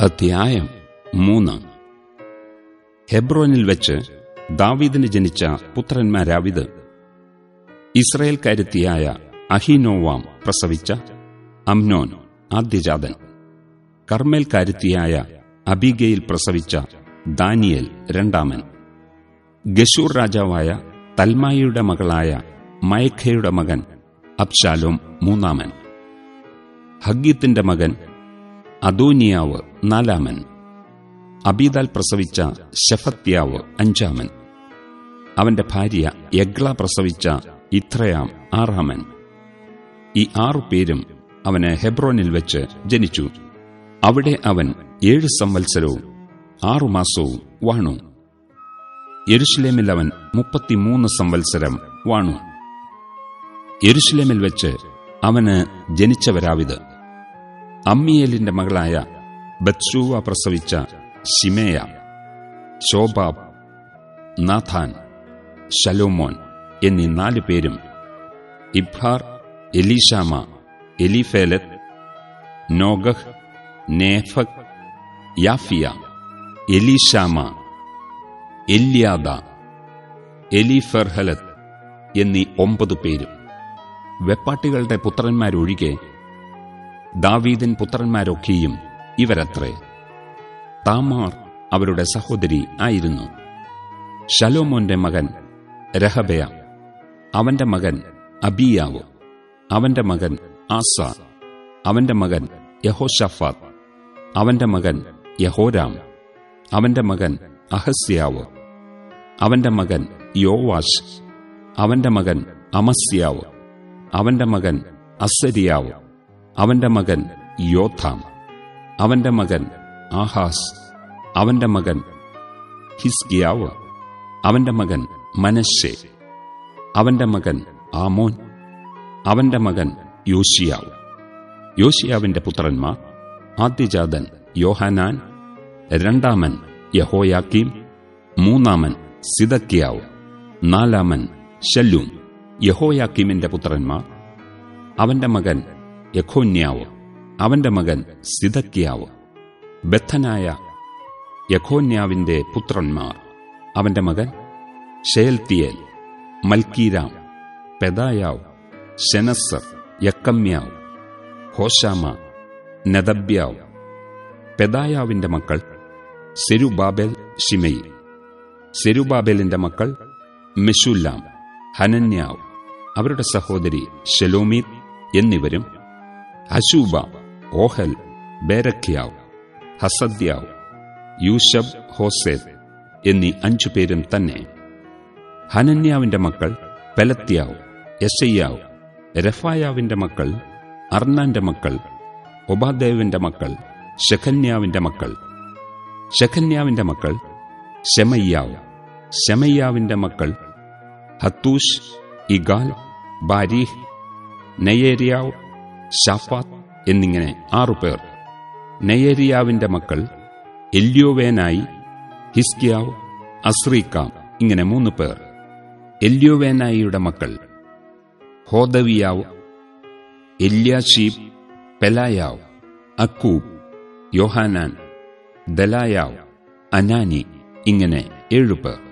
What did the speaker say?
അധ്യായം മൂന്ന്. ഹെബ്രോനിൽ വെച്ച് ദാവീദിന് ജനിച്ച പുത്രന്മാരാവിത്. ഇസ്രയേൽക്കാരുത്തിയായ അഹിനോവാം പ്രസവിച്ച അംനോൻ ആദ്യജാതൻ. കർമ്മേൽക്കാരുത്തിയായ അബിഗയിൽ പ്രസവിച്ച ദാനിയേൽ രണ്ടാമൻ. ഗഷൂർ രാജാവായ തൽമായിയുടെ മകളായ മയഖയുടെ മകൻ അബ്ശാലോം മൂന്നാമൻ. ഹഗ്ഗീത്തിന്റെ മകൻ അദോനിയാവ് നാലാമൻ. അബീദാൽ പ്രസവിച്ച ഷഫത്യാവ് അഞ്ചാമൻ. അവന്റെ ഭാര്യ യഗ്ല പ്രസവിച്ച ഇത്രയാം ആറാമൻ. ഈ ആറു പേരും അവന് ഹെബ്രോനിൽ വെച്ച് ജനിച്ചു. അവിടെ അവൻ ഏഴ് സംവത്സരവും ആറുമാസവും വാണു. യെരുഷലേമിൽ അവൻ മുപ്പത്തിമൂന്ന് സംവത്സരം വാണു. യെരുഷലേമിൽ വെച്ച് അവന് ജനിച്ചവരാവിത്. അമ്മിയേലിന്റെ മകളായ ബത്സൂവ പ്രസവിച്ച ഷിമേയ ശോബാബ് നാഥാൻ ശലോമോൻ എന്നീ നാല് പേരും ഇബ്ഹാർ എലീഷാമ എലിഫേലത്ത് നോഗഹ് നേഫക് യാഫിയ എലീഷാമ എല്യാദ എലിഫെർഹലത്ത് എന്നീ ഒമ്പത് പേരും വെപ്പാട്ടികളുടെ പുത്രന്മാരൊഴികെ ദാവീദിൻ പുത്രന്മാരൊക്കെയും ഇവരത്രേ. താമാർ അവരുടെ സഹോദരി ആയിരുന്നു. ശലോമോന്റെ മകൻ രഹബയ അവന്റെ മകൻ അബിയാവ് അവന്റെ മകൻ ആസ അവന്റെ മകൻ യഹോഷഫാത്ത് അവന്റെ മകൻ യഹോരാം അവന്റെ മകൻ അഹസ്യാവ് അവന്റെ മകൻ യോവാഷ് അവന്റെ മകൻ അമസ്യാവ് അവന്റെ മകൻ അസരിയാവ് അവന്റെ മകൻ യോഥാം. അവന്റെ മകൻ ആഹാസ്. അവന്റെ മകൻ ഹിസ്കിയാവ് അവന്റെ മകൻ മനശ്ശെ. അവന്റെ മകൻ ആമോൻ. അവന്റെ മകൻ യോഷിയാവ് യോഷിയാവിന്റെ പുത്രന്മാർ ആദ്യജാതൻ യോഹാനാൻ രണ്ടാമൻ യഹോയാക്കീം മൂന്നാമൻ സിദക്കിയാവ് നാലാമൻ ശല്ലൂം. യഹോയാക്കീമിന്റെ പുത്രന്മാർ അവന്റെ മകൻ യഖോന്യാവ് അവന്റെ മകൻ സിദക്കിയാവ് ബദ്ധനായ യഖോന്യാവിന്റെ പുത്രന്മാർ അവന്റെ മകൻ ഷേൽത്തിയേൽ മൽക്കീരാം പെദായാവ് ഷെനസർ യക്കമ്യാവ് ഹോഷാമ നദബ്യാവ് പെദായാവിന്റെ മക്കൾ സെരുബാബേൽ ഷിമയി സെരുബാബേലിന്റെ മക്കൾ മെഷുല്ലാം ഹനന്യാവ് അവരുടെ സഹോദരി ഷെലോമീത് എന്നിവരും അശൂബ ഓഹൽ ബേരഖ്യാവ് ഹസദ്യാവ് യൂഷബ് ഹോസേദ് എന്നീ അഞ്ചു പേരും തന്നെ. ഹനന്യാവിന്റെ മക്കൾ പെലത്യാവ് യശയ്യാവ് രഫായാവിന്റെ മക്കൾ അർണാന്റെ മക്കൾ ഒബാദേവിന്റെ മക്കൾ ഷെഖന്യാവിന്റെ മക്കൾ. ഷെഖന്യാവിന്റെ മക്കൾ ഷെമയ്യാവ് ഷെമയ്യാവിന്റെ മക്കൾ ഹത്തൂഷ് ഇഗാൽ ബാരിഹ് നെയേരിയാവ് ഷാഫാത്ത് എന്നിങ്ങനെ ആറുപേർ. നെയേരിയാവിന്റെ മക്കൾ എല്യോവേനായി ഹിസ്കിയാവ് അസ്രീക്കാം ഇങ്ങനെ മൂന്ന് പേർ എല്യോവേനായിയുടെ മക്കൾ ഹോദവിയാവ് എല്യാഷീബ് പെലായാവ് അക്കൂബ് യോഹാനാൻ ദലായാവ് അനാനി ഇങ്ങനെ ഏഴുപേർ.